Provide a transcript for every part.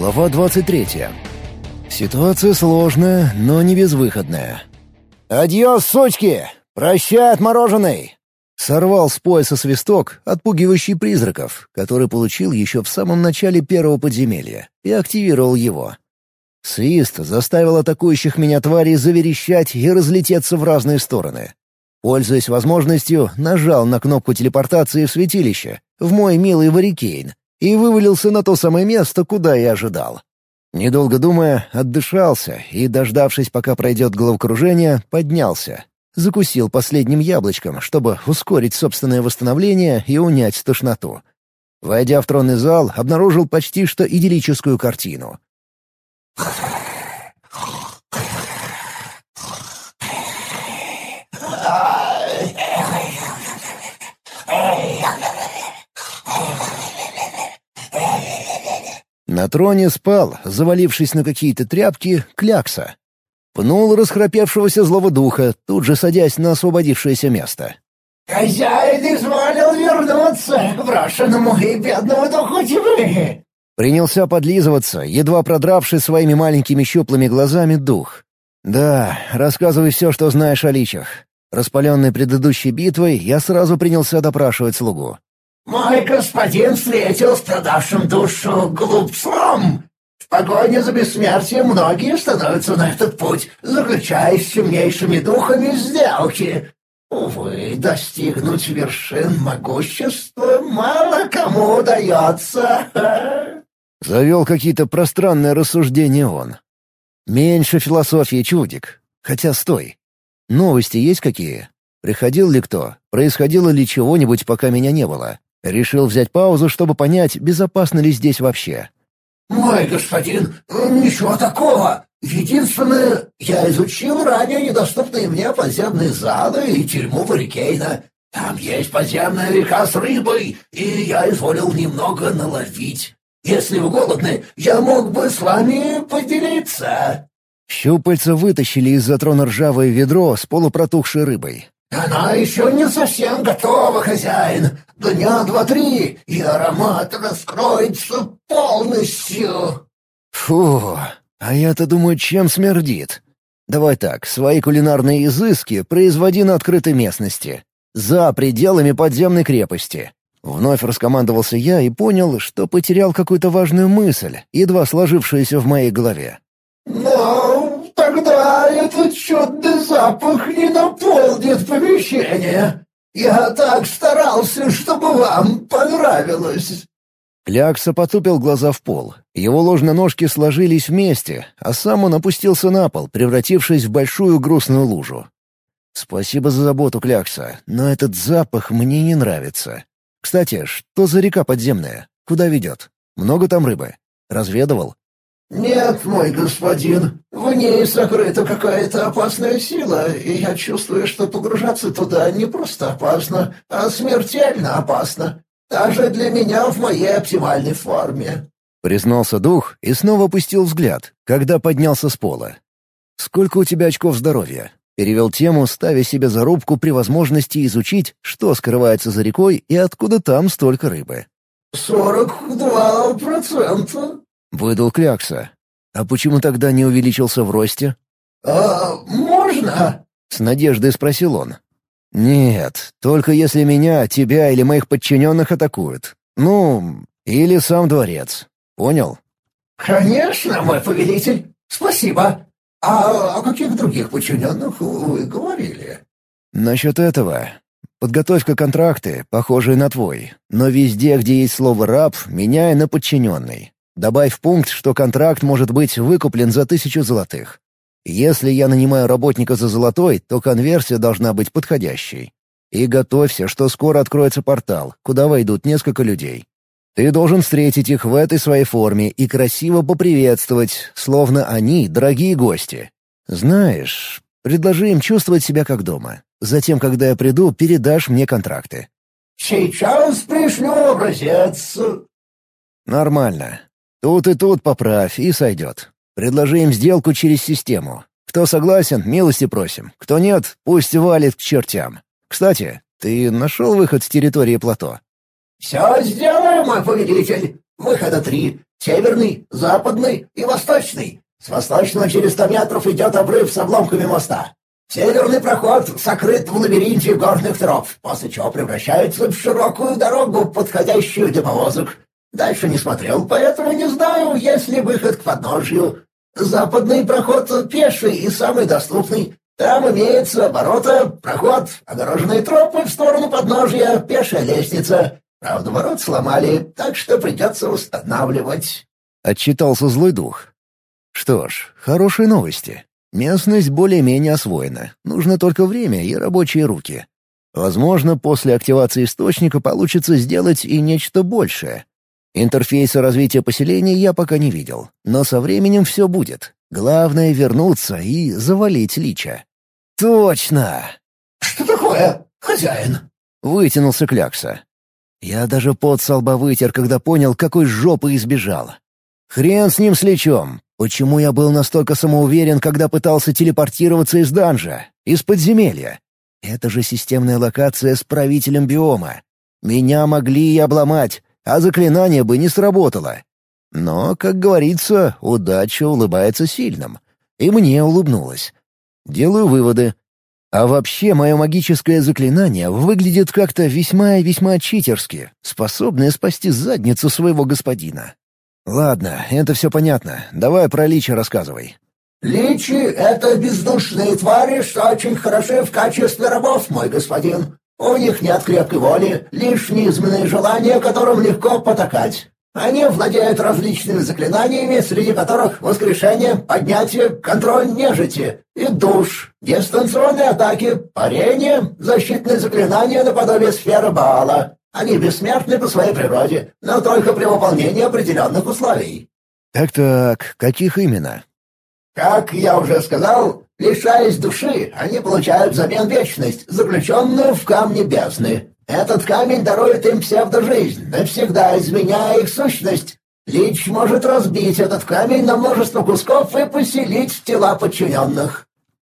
Глава 23. Ситуация сложная, но не безвыходная. «Адьос, сучки! Прощай, отмороженный!» Сорвал с пояса свисток, отпугивающий призраков, который получил еще в самом начале первого подземелья, и активировал его. Свист заставил атакующих меня тварей заверещать и разлететься в разные стороны. Пользуясь возможностью, нажал на кнопку телепортации в святилище, в мой милый Варикейн, и вывалился на то самое место, куда я ожидал. Недолго думая, отдышался и, дождавшись, пока пройдет головокружение, поднялся. Закусил последним яблочком, чтобы ускорить собственное восстановление и унять тошноту. Войдя в тронный зал, обнаружил почти что идиллическую картину. На троне спал, завалившись на какие-то тряпки, клякса. Пнул расхрапевшегося злого духа, тут же садясь на освободившееся место. «Хозяин изволил вернуться, брошенному и бедному духу тьмы!» Принялся подлизываться, едва продравший своими маленькими щуплыми глазами дух. «Да, рассказывай все, что знаешь о личах». Распаленный предыдущей битвой, я сразу принялся допрашивать слугу. «Мой господин встретил страдавшим душу глупцом. В погоне за бессмертием многие становятся на этот путь, заключая с темнейшими духами сделки. Увы, достигнуть вершин могущества мало кому удается». Завел какие-то пространные рассуждения он. Меньше философии чудик. Хотя стой. Новости есть какие? Приходил ли кто? Происходило ли чего-нибудь, пока меня не было? Решил взять паузу, чтобы понять, безопасно ли здесь вообще. «Мой господин, ничего такого. Единственное, я изучил ранее недоступные мне подземные залы и тюрьму Варикейна. Там есть подземная река с рыбой, и я изволил немного наловить. Если вы голодны, я мог бы с вами поделиться». Щупальца вытащили из-за трона ржавое ведро с полупротухшей рыбой. «Она еще не совсем готова, хозяин. Дня два-три, и аромат раскроется полностью». Фу, а я-то думаю, чем смердит. Давай так, свои кулинарные изыски производи на открытой местности. За пределами подземной крепости. Вновь раскомандовался я и понял, что потерял какую-то важную мысль, едва сложившуюся в моей голове. «Но тогда этот чудный запах не наполнит помещение. Я так старался, чтобы вам понравилось». Клякса потупил глаза в пол. Его ложноножки сложились вместе, а сам он опустился на пол, превратившись в большую грустную лужу. «Спасибо за заботу, Клякса, но этот запах мне не нравится. Кстати, что за река подземная? Куда ведет? Много там рыбы? Разведывал?» «Нет, мой господин, в ней сокрыта какая-то опасная сила, и я чувствую, что погружаться туда не просто опасно, а смертельно опасно. Даже для меня в моей оптимальной форме». Признался дух и снова опустил взгляд, когда поднялся с пола. «Сколько у тебя очков здоровья?» Перевел тему, ставя себе зарубку при возможности изучить, что скрывается за рекой и откуда там столько рыбы. «Сорок два процента», Выдал Клякса. «А почему тогда не увеличился в росте?» «А можно?» — с надеждой спросил он. «Нет, только если меня, тебя или моих подчиненных атакуют. Ну, или сам дворец. Понял?» «Конечно, мой повелитель. Спасибо. А о каких других подчиненных вы говорили?» «Насчет этого. Подготовь-ка контракты, похожие на твой. Но везде, где есть слово «раб», меняй на «подчиненный». Добавь пункт, что контракт может быть выкуплен за тысячу золотых. Если я нанимаю работника за золотой, то конверсия должна быть подходящей. И готовься, что скоро откроется портал, куда войдут несколько людей. Ты должен встретить их в этой своей форме и красиво поприветствовать, словно они дорогие гости. Знаешь, предложи им чувствовать себя как дома. Затем, когда я приду, передашь мне контракты». «Сейчас пришлю образец». «Нормально. Тут и тут поправь, и сойдет. Предложи им сделку через систему. Кто согласен, милости просим. Кто нет, пусть валит к чертям. Кстати, ты нашел выход с территории плато?» «Все сделаю, мой повелитель. Выхода три. Северный, западный и восточный. С восточного через сто метров идет обрыв с обломками моста. Северный проход сокрыт в лабиринте горных троп, после чего превращается в широкую дорогу, подходящую для повозок. Дальше не смотрел, поэтому не знаю, есть ли выход к подножью. Западный проход пеший и самый доступный. Там имеется ворота, проход, огороженные тропы в сторону подножья, пешая лестница. Правда, ворот сломали, так что придется устанавливать. Отчитался злой дух. Что ж, хорошие новости. Местность более-менее освоена. Нужно только время и рабочие руки. Возможно, после активации источника получится сделать и нечто большее. Интерфейса развития поселений я пока не видел, но со временем все будет. Главное — вернуться и завалить лича. «Точно!» «Что такое, хозяин?» — вытянулся Клякса. Я даже пот со лба вытер, когда понял, какой жопы избежал. Хрен с ним с лечом. Почему я был настолько самоуверен, когда пытался телепортироваться из данжа, из подземелья? Это же системная локация с правителем биома. Меня могли и обломать, а заклинание бы не сработало. Но, как говорится, удача улыбается сильным. И мне улыбнулась. Делаю выводы. А вообще, мое магическое заклинание выглядит как-то весьма и весьма читерски, способное спасти задницу своего господина. «Ладно, это все понятно. Давай про лича рассказывай». «Личи — это бездушные твари, что очень хороши в качестве рабов, мой господин. У них нет крепкой воли, лишь низменные желания, которым легко потакать. Они владеют различными заклинаниями, среди которых воскрешение, поднятие, контроль нежити и душ, дистанционные атаки, парение, защитные заклинания наподобие сферы Баала. Они бессмертны по своей природе, но только при выполнении определенных условий». «Так-так, каких именно?» «Как я уже сказал, лишаясь души, они получают взамен вечность, заключенную в камне бездны. Этот камень дарует им псевдожизнь, навсегда изменяя их сущность. Лич может разбить этот камень на множество кусков и поселить тела подчиненных».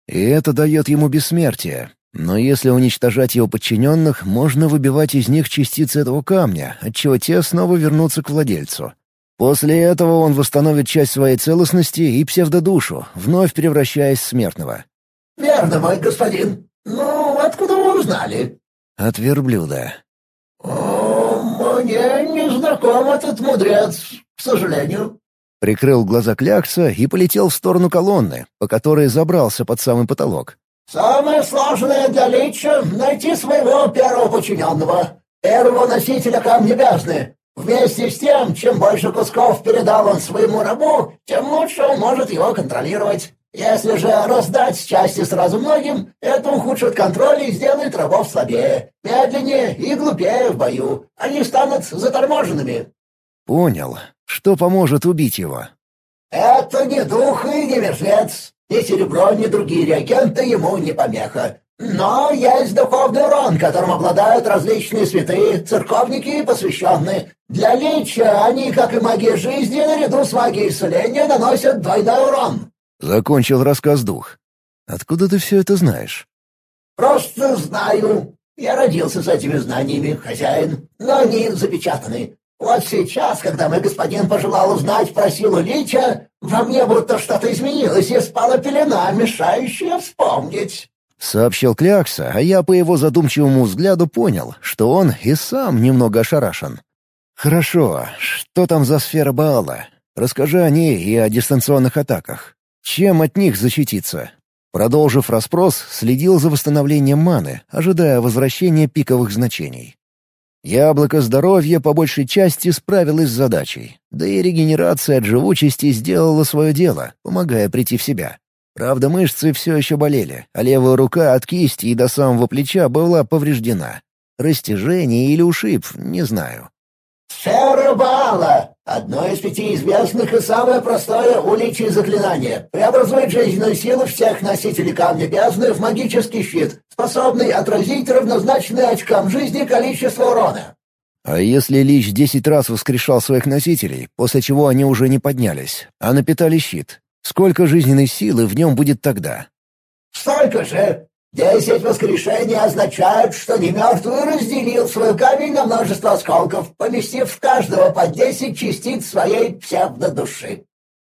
«И это дает ему бессмертие. Но если уничтожать его подчиненных, можно выбивать из них частицы этого камня, отчего те снова вернутся к владельцу. После этого он восстановит часть своей целостности и псевдодушу, вновь превращаясь в смертного. «Верно, мой господин. Ну, откуда вы узнали?» «От верблюда». «О, мне не знаком этот мудрец, к сожалению». Прикрыл глаза клякса и полетел в сторону колонны, по которой забрался под самый потолок. «Самое сложное для Лича — найти своего первого подчиненного, первого носителя камня бездны. Вместе с тем, чем больше кусков передал он своему рабу, тем лучше он может его контролировать. Если же раздать части сразу многим, это ухудшит контроль и сделает рабов слабее, медленнее и глупее в бою. Они станут заторможенными». «Понял. Что поможет убить его?» «Это не дух и не мертвец. Ни серебро, ни другие реагенты ему не помеха. Но есть духовный урон, которым обладают различные святые, церковники и посвященные. Для лича они, как и магия жизни, наряду с магией исцеления, наносят двойной урон». Закончил рассказ дух. «Откуда ты все это знаешь?» «Просто знаю. Я родился с этими знаниями, хозяин, но они запечатаны. Вот сейчас, когда мой господин пожелал узнать про силу лича, во мне будто что-то изменилось и спала пелена, мешающая вспомнить». — сообщил Клякса, а я по его задумчивому взгляду понял, что он и сам немного ошарашен. «Хорошо, что там за сфера Баала? Расскажи о ней и о дистанционных атаках. Чем от них защититься?» Продолжив расспрос, следил за восстановлением маны, ожидая возвращения пиковых значений. Яблоко здоровья по большей части справилось с задачей, да и регенерация от живучести сделала свое дело, помогая прийти в себя. Правда, мышцы все еще болели, а левая рука от кисти и до самого плеча была повреждена. Растяжение или ушиб, не знаю. «Сфера Баала! Одно из пяти известных и самое простое уличие заклинание. Преобразует жизненную силу всех носителей камня бездны в магический щит, способный отразить равнозначное очкам жизни количество урона». А если Лич десять раз воскрешал своих носителей, после чего они уже не поднялись, а напитали щит, сколько жизненной силы в нем будет тогда? «Столько же! Десять воскрешений означают, что немертвый разделил свой камень на множество осколков, поместив в каждого по десять частиц своей псевдодуши.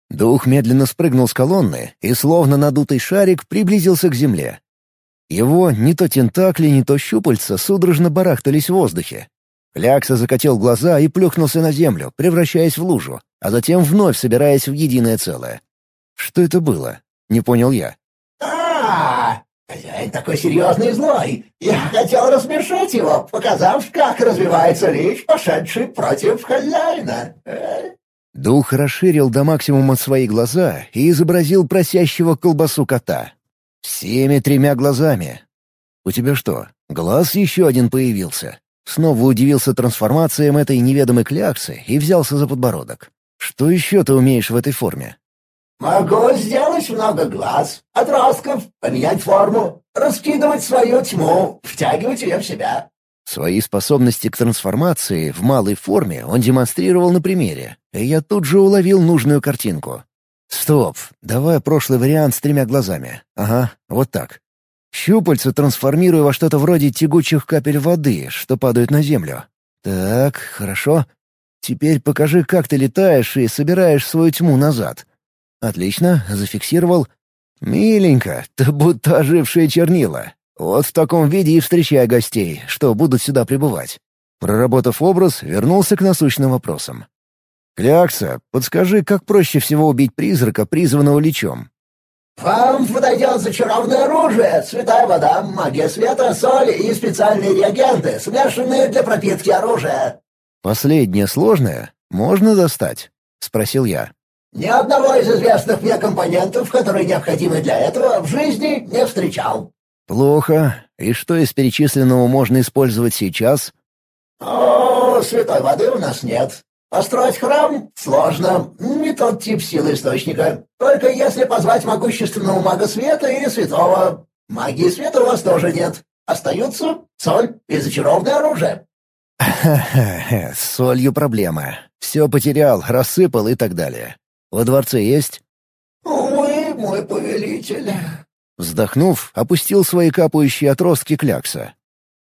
Дух медленно спрыгнул с колонны и, словно надутый шарик, приблизился к земле. Его не то тентакли, не то щупальца судорожно барахтались в воздухе. Клякса закатил глаза и плюхнулся на землю, превращаясь в лужу, а затем вновь собираясь в единое целое. Что это было? Не понял я. а Хозяин такой серьезный и злой. Я хотел рассмешить его, показав, как развивается речь, пошедший против хозяина. Э? Дух расширил до максимума свои глаза и изобразил просящего колбасу кота. Всеми тремя глазами. «У тебя что, глаз еще один появился?» Снова удивился трансформациям этой неведомой кляксы и взялся за подбородок. «Что еще ты умеешь в этой форме?» «Могу сделать много глаз, отростков, поменять форму, раскидывать свою тьму, втягивать ее в себя». Свои способности к трансформации в малой форме он демонстрировал на примере, и я тут же уловил нужную картинку. «Стоп, давай прошлый вариант с тремя глазами. Ага, вот так. Щупальца трансформирую во что-то вроде тягучих капель воды, что падают на землю. Так, хорошо. Теперь покажи, как ты летаешь и собираешь свою тьму назад. Отлично, зафиксировал. Миленько, ты будто ожившие чернила. Вот в таком виде и встречай гостей, что будут сюда прибывать. Проработав образ, вернулся к насущным вопросам. «Клякса, подскажи, как проще всего убить призрака, призванного лечом?» «Вам подойдет зачарованное оружие, святая вода, магия света, соль и специальные реагенты, смешанные для пропитки оружия». «Последнее сложное можно достать?» — спросил я. «Ни одного из известных мне компонентов, которые необходимы для этого, в жизни не встречал». «Плохо. И что из перечисленного можно использовать сейчас?» «О, святой воды у нас нет. Построить храм сложно, не тот тип силы источника. Только если позвать могущественного мага света или святого. Магии света у вас тоже нет. Остаются соль и зачарованное оружие. С солью проблема. Все потерял, рассыпал и так далее. Во дворце есть? Увы, мой повелитель. Вздохнув, опустил свои капающие отростки клякса.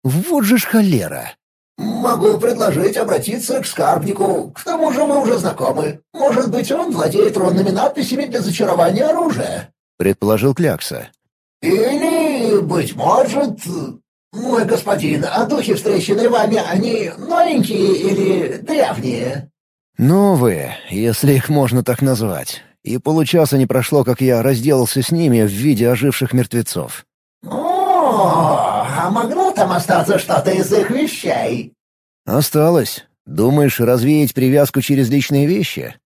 Вот же ж холера! «Могу предложить обратиться к скарбнику. К тому же мы уже знакомы. Может быть, он владеет рунными надписями для зачарования оружия?» — предположил Клякса. «Или, быть может, мой господин, а духи, встреченные вами, они новенькие или древние?» «Новые, если их можно так назвать. И получаса не прошло, как я разделался с ними в виде оживших мертвецов». «О, а могло там остаться что-то из их вещей?» «Осталось. Думаешь, развеять привязку через личные вещи?»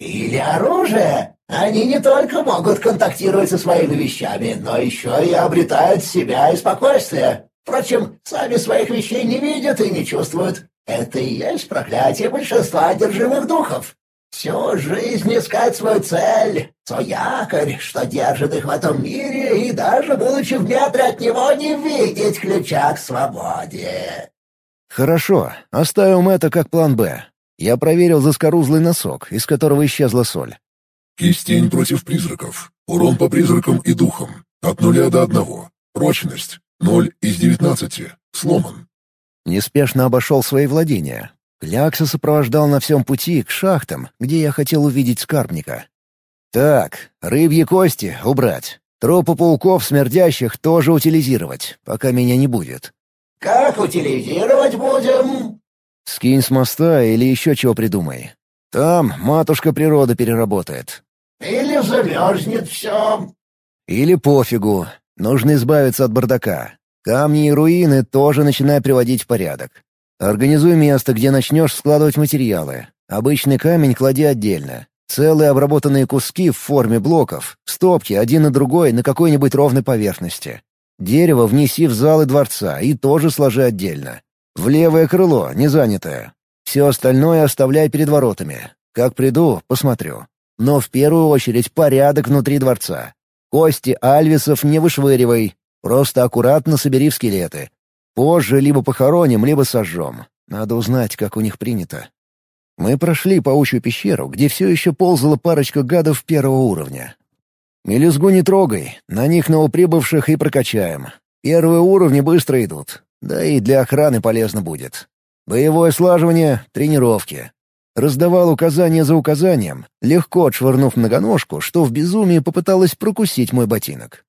«Или оружие. Они не только могут контактировать со своими вещами, но еще и обретают себя и спокойствие. Впрочем, сами своих вещей не видят и не чувствуют. Это и есть проклятие большинства одержимых духов. Всю жизнь искать свою цель, свой якорь, что держит их в этом мире, и даже будучи в метре от него, не видеть ключа к свободе. Хорошо, оставим это как план «Б». Я проверил заскорузлый носок, из которого исчезла соль. Кистень против призраков. Урон по призракам и духам. От нуля до одного. Прочность. Ноль из девятнадцати. Сломан. Неспешно обошел свои владения. Клякса сопровождал на всем пути к шахтам, где я хотел увидеть скарбника. Так, рыбьи кости убрать. Трупы пауков смердящих тоже утилизировать, пока меня не будет. «Как утилизировать будем?» «Скинь с моста или еще чего придумай. Там матушка природа переработает». «Или замерзнет все». «Или пофигу. Нужно избавиться от бардака. Камни и руины тоже начинай приводить в порядок. Организуй место, где начнешь складывать материалы. Обычный камень клади отдельно. Целые обработанные куски в форме блоков, стопки один на другой на какой-нибудь ровной поверхности. Дерево внеси в залы дворца и тоже сложи отдельно. В левое крыло, не занятое. Все остальное оставляй перед воротами. Как приду, посмотрю. Но в первую очередь порядок внутри дворца. Кости альвисов не вышвыривай. Просто аккуратно собери в скелеты. Позже либо похороним, либо сожжем. Надо узнать, как у них принято. Мы прошли паучью пещеру, где все еще ползала парочка гадов первого уровня. Мелюзгу не трогай, на них новоприбывших и прокачаем. Первые уровни быстро идут, да и для охраны полезно будет. Боевое слаживание, тренировки. Раздавал указания за указанием, легко отшвырнув многоножку, что в безумии попыталась прокусить мой ботинок.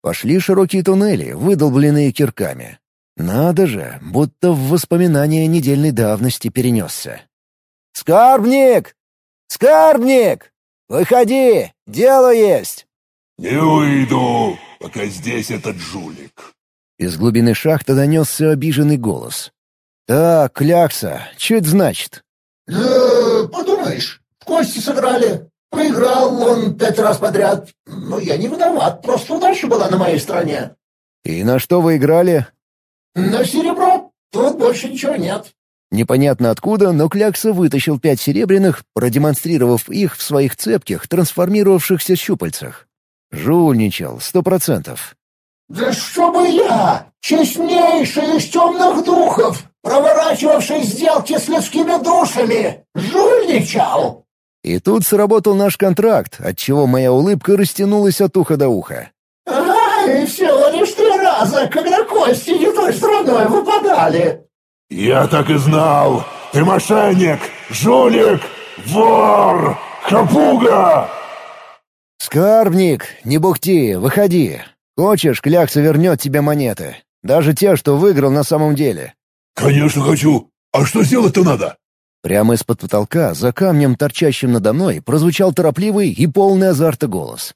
Пошли широкие туннели, выдолбленные кирками. Надо же, будто в воспоминания недельной давности перенесся. «Скарбник! Скарбник! Выходи! Дело есть!» «Не уйду, пока здесь этот жулик!» Из глубины шахты донесся обиженный голос. «Так, клякса, что это значит?» «Да, подумаешь, в кости сыграли. Проиграл он пять раз подряд. Но я не виноват, просто удача была на моей стороне». «И на что вы играли?» «На серебро. Тут больше ничего нет». Непонятно откуда, но Клякса вытащил пять серебряных, продемонстрировав их в своих цепких, трансформировавшихся щупальцах. Жульничал, сто процентов. «Да чтобы я, честнейший из темных духов, проворачивавший сделки с людскими душами, жульничал!» И тут сработал наш контракт, отчего моя улыбка растянулась от уха до уха. «Ага, и всего лишь три раза, когда кости не той стороной выпадали!» «Я так и знал! Ты мошенник, жулик, вор, хапуга!» «Скарбник, не бухти, выходи. Хочешь, клякса вернет тебе монеты. Даже те, что выиграл на самом деле». «Конечно хочу. А что сделать-то надо?» Прямо из-под потолка, за камнем, торчащим надо мной, прозвучал торопливый и полный азарта голос.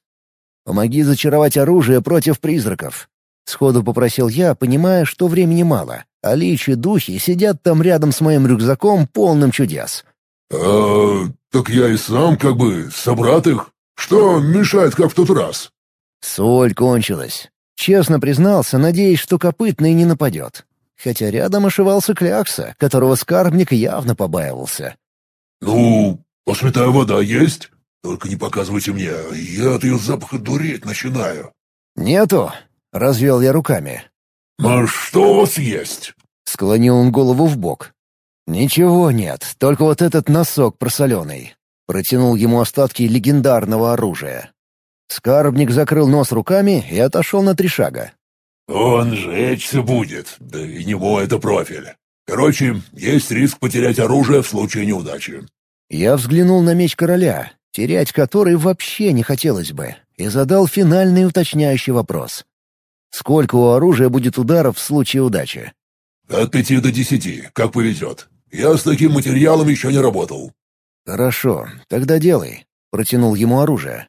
«Помоги зачаровать оружие против призраков». Сходу попросил я, понимая, что времени мало, а личи духи сидят там рядом с моим рюкзаком, полным чудес. «А, так я и сам как бы собрат их. Что мешает, как в тот раз?» Соль кончилась. Честно признался, надеясь, что копытный не нападет. Хотя рядом ошивался Клякса, которого скарбник явно побаивался. «Ну, а святая вода есть? Только не показывайте мне, я от ее запаха дуреть начинаю». «Нету», — развел я руками. «А что у вас есть?» — склонил он голову в бок. «Ничего нет, только вот этот носок просоленный». Протянул ему остатки легендарного оружия. Скарбник закрыл нос руками и отошел на три шага. «Он жечься будет, да и не мой это профиль. Короче, есть риск потерять оружие в случае неудачи». Я взглянул на меч короля, терять который вообще не хотелось бы, и задал финальный уточняющий вопрос. «Сколько у оружия будет ударов в случае удачи?» «От пяти до десяти, как повезет. Я с таким материалом еще не работал». «Хорошо, тогда делай», — протянул ему оружие.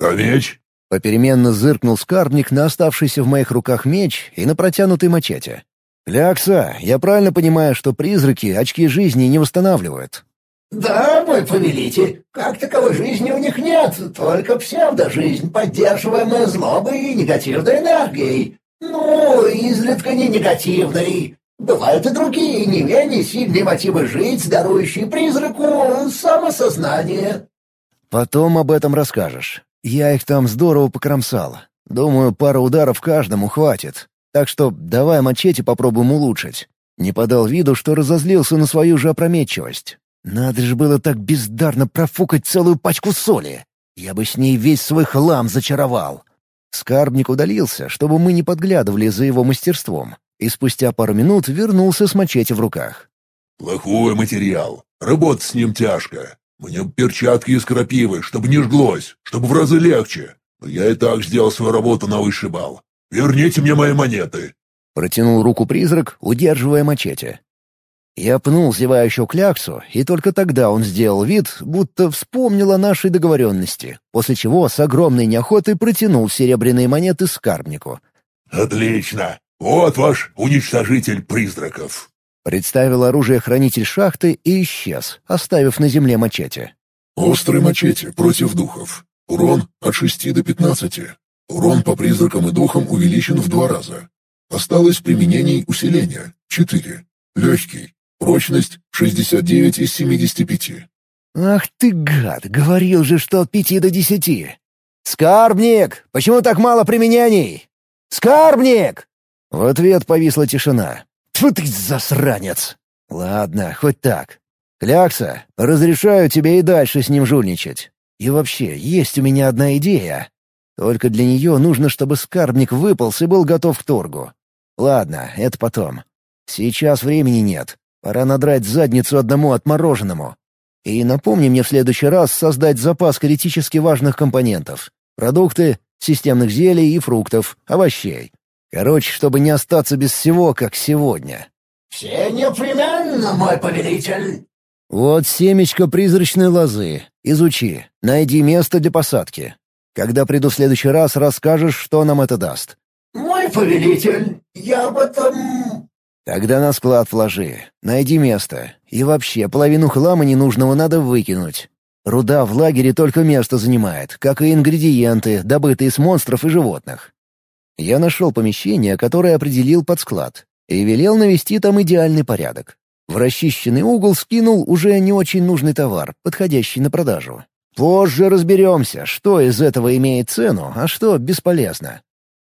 «А меч?» Попеременно зыркнул скарбник на оставшийся в моих руках меч и на протянутый мачете. «Лякса, я правильно понимаю, что призраки очки жизни не восстанавливают?» «Да, мой повелитель, как таковой жизни у них нет, только псевдожизнь, поддерживаемая злобой и негативной энергией. Ну, изредка не негативной. Бывают и другие, не менее сильные мотивы жить, дарующие призраку самосознание». «Потом об этом расскажешь. Я их там здорово покромсал. Думаю, пара ударов каждому хватит. Так что давай мачете попробуем улучшить». Не подал виду, что разозлился на свою же опрометчивость. Надо же было так бездарно профукать целую пачку соли. Я бы с ней весь свой хлам зачаровал. Скарбник удалился, чтобы мы не подглядывали за его мастерством, и спустя пару минут вернулся с мачете в руках. «Плохой материал. Работать с ним тяжко. Мне перчатки из крапивы, чтобы не жглось, чтобы в разы легче. Но я и так сделал свою работу на высший бал. Верните мне мои монеты!» Протянул руку призрак, удерживая мачете. Я пнул зевающую кляксу, и только тогда он сделал вид, будто вспомнил о нашей договоренности, после чего с огромной неохотой протянул серебряные монеты скарбнику. «Отлично! Вот ваш уничтожитель призраков!» Представил оружие хранитель шахты и исчез, оставив на земле мачете. «Острый мачете против духов. Урон от 6 до 15. Урон по призракам и духам увеличен в два раза. Осталось применений усиления. 4. Легкий. Прочность 69 из 75. «Ах ты гад! Говорил же, что от пяти до десяти!» «Скарбник! Почему так мало применений?» «Скарбник!» В ответ повисла тишина. «Тьфу ты, засранец!» «Ладно, хоть так. Клякса, разрешаю тебе и дальше с ним жульничать. И вообще, есть у меня одна идея». Только для нее нужно, чтобы скарбник выполз и был готов к торгу. Ладно, это потом. Сейчас времени нет. Пора надрать задницу одному отмороженному. И напомни мне в следующий раз создать запас критически важных компонентов. Продукты, системных зелий и фруктов, овощей. Короче, чтобы не остаться без всего, как сегодня. «Все непременно, мой повелитель!» «Вот семечко призрачной лозы. Изучи. Найди место для посадки. Когда приду в следующий раз, расскажешь, что нам это даст». «Мой повелитель, я об этом...» «Тогда на склад вложи. Найди место. И вообще, половину хлама ненужного надо выкинуть. Руда в лагере только место занимает, как и ингредиенты, добытые с монстров и животных. Я нашел помещение, которое определил под склад, и велел навести там идеальный порядок. В расчищенный угол скинул уже не очень нужный товар, подходящий на продажу. Позже разберемся, что из этого имеет цену, а что бесполезно.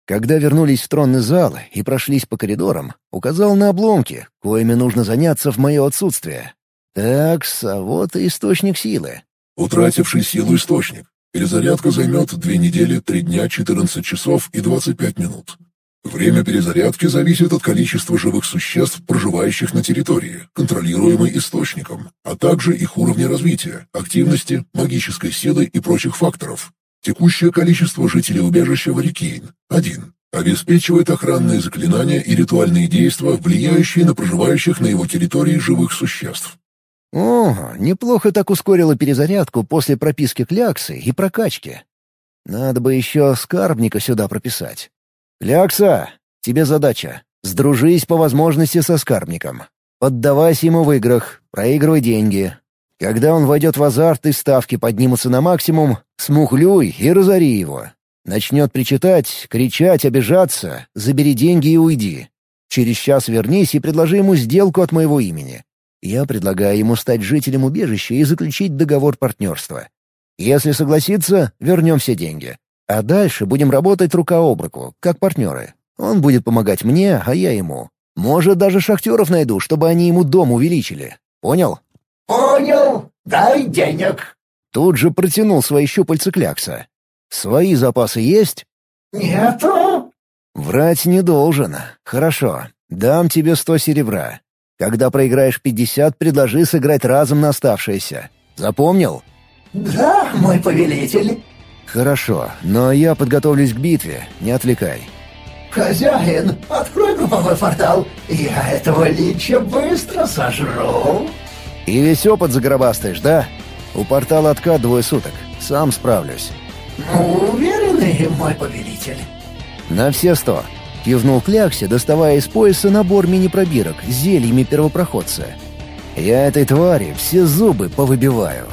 Когда вернулись в тронный зал и прошлись по коридорам, указал на обломки, коими нужно заняться в мое отсутствие. Так, а вот и источник силы. Утративший силу источник. Перезарядка займет 2 недели, 3 дня, 14 часов и 25 минут. Время перезарядки зависит от количества живых существ, проживающих на территории, контролируемой источником, а также их уровня развития, активности, магической силы и прочих факторов. Текущее количество жителей убежища Варикейн – один. Обеспечивает охранные заклинания и ритуальные действия, влияющие на проживающих на его территории живых существ. О, неплохо так ускорила перезарядку после прописки кляксы и прокачки. Надо бы еще скарбника сюда прописать. Клякса, тебе задача. Сдружись по возможности со скарбником. Поддавайся ему в играх, проигрывай деньги. Когда он войдет в азарт и ставки поднимутся на максимум, смухлюй и разори его. Начнет причитать, кричать, обижаться, забери деньги и уйди. Через час вернись и предложи ему сделку от моего имени. Я предлагаю ему стать жителем убежища и заключить договор партнерства. Если согласится, вернем все деньги. А дальше будем работать рука об руку, как партнеры. Он будет помогать мне, а я ему. Может, даже шахтеров найду, чтобы они ему дом увеличили. Понял? «Понял. Дай денег». Тут же протянул свои щупальца клякса. «Свои запасы есть?» «Нету». «Врать не должен. Хорошо. Дам тебе сто серебра. Когда проиграешь пятьдесят, предложи сыграть разом на оставшееся. Запомнил?» «Да, мой повелитель». «Хорошо, но я подготовлюсь к битве, не отвлекай». «Хозяин, открой групповой портал, я этого лича быстро сожру». «И весь опыт загробастаешь, да? У портала откат двое суток, сам справлюсь». «Ну, уверенный, мой повелитель?» «На все сто». Кивнул Кляксе, доставая из пояса набор мини-пробирок с зельями первопроходца. «Я этой твари все зубы повыбиваю».